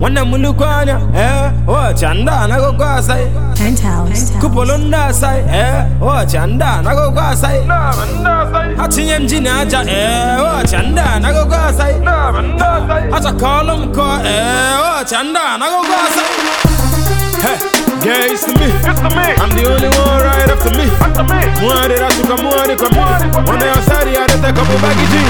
Wana mulukwanya, eh, oh chanda na go kwa sai. Penthouse. Kupolo sai, eh, oh chanda na go kwa sai. Hatinye mjini aja, eh, oh chanda na go kwa sai. Acha kolum ko, eh, oh chanda na go kwasai. Hey, yeah, it's to me. It's to me. I'm the only one right after me. After me. Mwari rasuka mwari kwa mimi. Wana yosari adeta kabu bagi ji.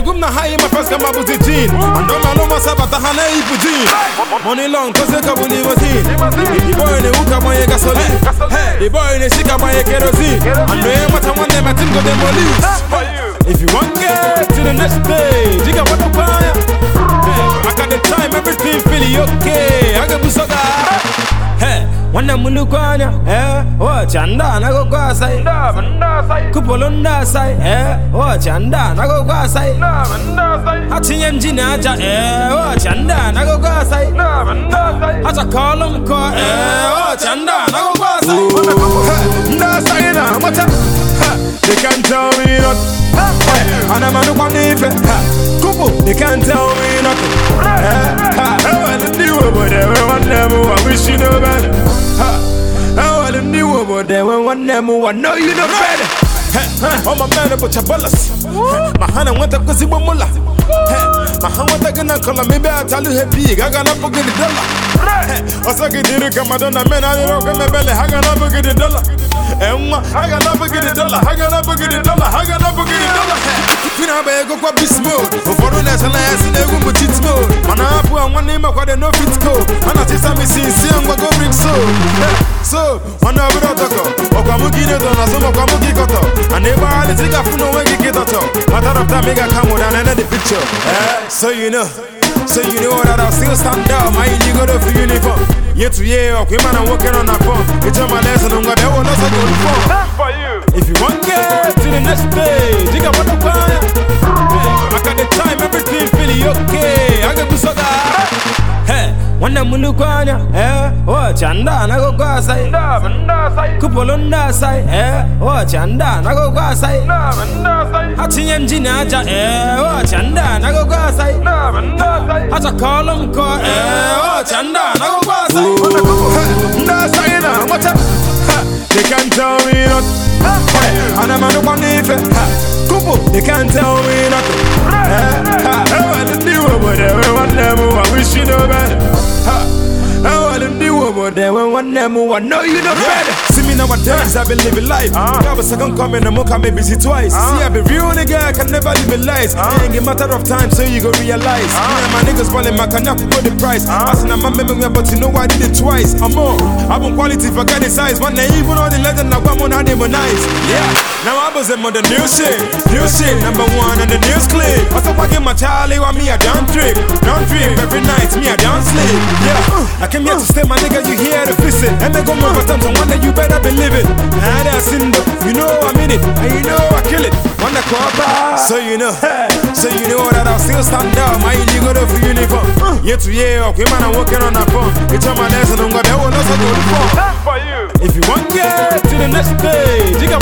Then gumna my first kama buzi jean. And don't know my sabata hana ipu jean. Money long kose kabu limousine. The boy ne uka mwenye gasoline. Hey, the boy ne shika mwenye kerosene. And then what I want them I think go demolish. Wana mulukwanya, eh, oh chanda na go kwa sai. Nda, nda sai. Kupolo nda sai, eh, oh chanda na go kwa sai. Nda, nda sai. Hatinye mjini aja, eh, oh chanda na go kwa sai. Nda, nda sai. Acha kolum ko, eh, oh chanda na go kwa sai. Nda hand went again and call me back. Tell you happy. I got up forget the dollar. I saw it did come out on the man. I don't come belly. I got up forget the dollar. And I got up forget the dollar. I got up forget the dollar. I got up forget the dollar. Fina ba go kwa beast talk. Okwamugine to na sumo kwamugi koto. All funo wengi kitoto. Matter of time, mega come with another picture. Eh, so you know. So you know that I'll still stand up. My illegal for uniform. Year to year, okay, man, I'm working on that phone. It's on my lesson, I'm gonna go to go for. For you. If you want get to the next stage, Wana mulukwanya, eh, oh chanda na go kwa sai. Nda, nda sai. Kupolo nda sai, eh, oh chanda na go kwa sai. Nda, nda sai. Hatinye mjini aja, eh, oh chanda na go kwa sai. Nda, nda sai. Acha kolum ko, eh, oh chanda na go kwa sai. Ha, Nda say na mata They can't tell me nothing And I'm a look on the ife Kupu They can't tell me nothing Eh, ha, I want to do it But they want them who I wish you know better Ha, it But they want them I know you know better See me nowadays, I've been living life. Ah. Got a second coming, I'm gonna be busy twice. Ah. See, I've been real nigga, I can never live in lies. Ah. Ain't a matter of time, so you go realize. Me and my niggas balling my cognac for the price. I said, I'm a memory, but you know I did it twice. I'm on, I'm on quality, forget the size. One day, even on the legend, I want how they were nice. Yeah, now I was in on the new shit, new shit, number one on the news clip. I I get my Charlie, want me a down trip, down trip every night, me a down sleep. Yeah, uh. I came here to stay, my nigga, you here to visit. And they go over time, so one day you better believe it. I seen though, you know I'm in it, and you know I kill it. One the crop so you know, so you know that I'll still stand up. My illegal for uniform. Year to mm. year, okay, oh, man, I'm working on that phone. It's on my lesson, I'm gonna go to go to. For. If you want get to the next stage, you got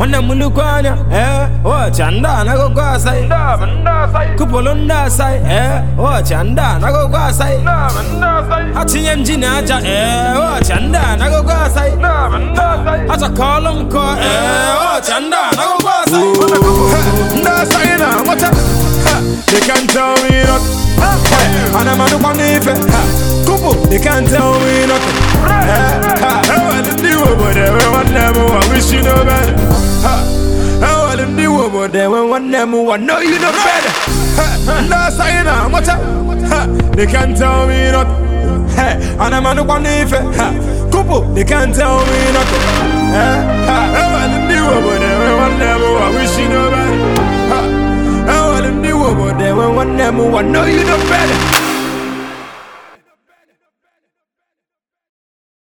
Hey, wana mulukwanya, eh, oh chanda na go kwa sai. Nda, nda sai. Kupolo nda sai, eh, oh chanda na go kwa sai. Nda, nda sai. Hatinye mjini aja, eh, oh chanda na go kwa sai. Nda, nda sai. Acha kolum ko, eh, oh chanda na go kwa sai. Ha, Nda say na mata They can't tell me nothing And I'm on the ife Kupu They can't tell me nothing Eh, I want to do it But they want them who I wish you know better it But they want them who I know you know better Ha, Nda say na mata Ha, They can't tell me nothing. And I'm on the ife Kupu They can't tell me nothing. I want to do it But they want them who I wish you know better. I want to do it But they want them who I know you know better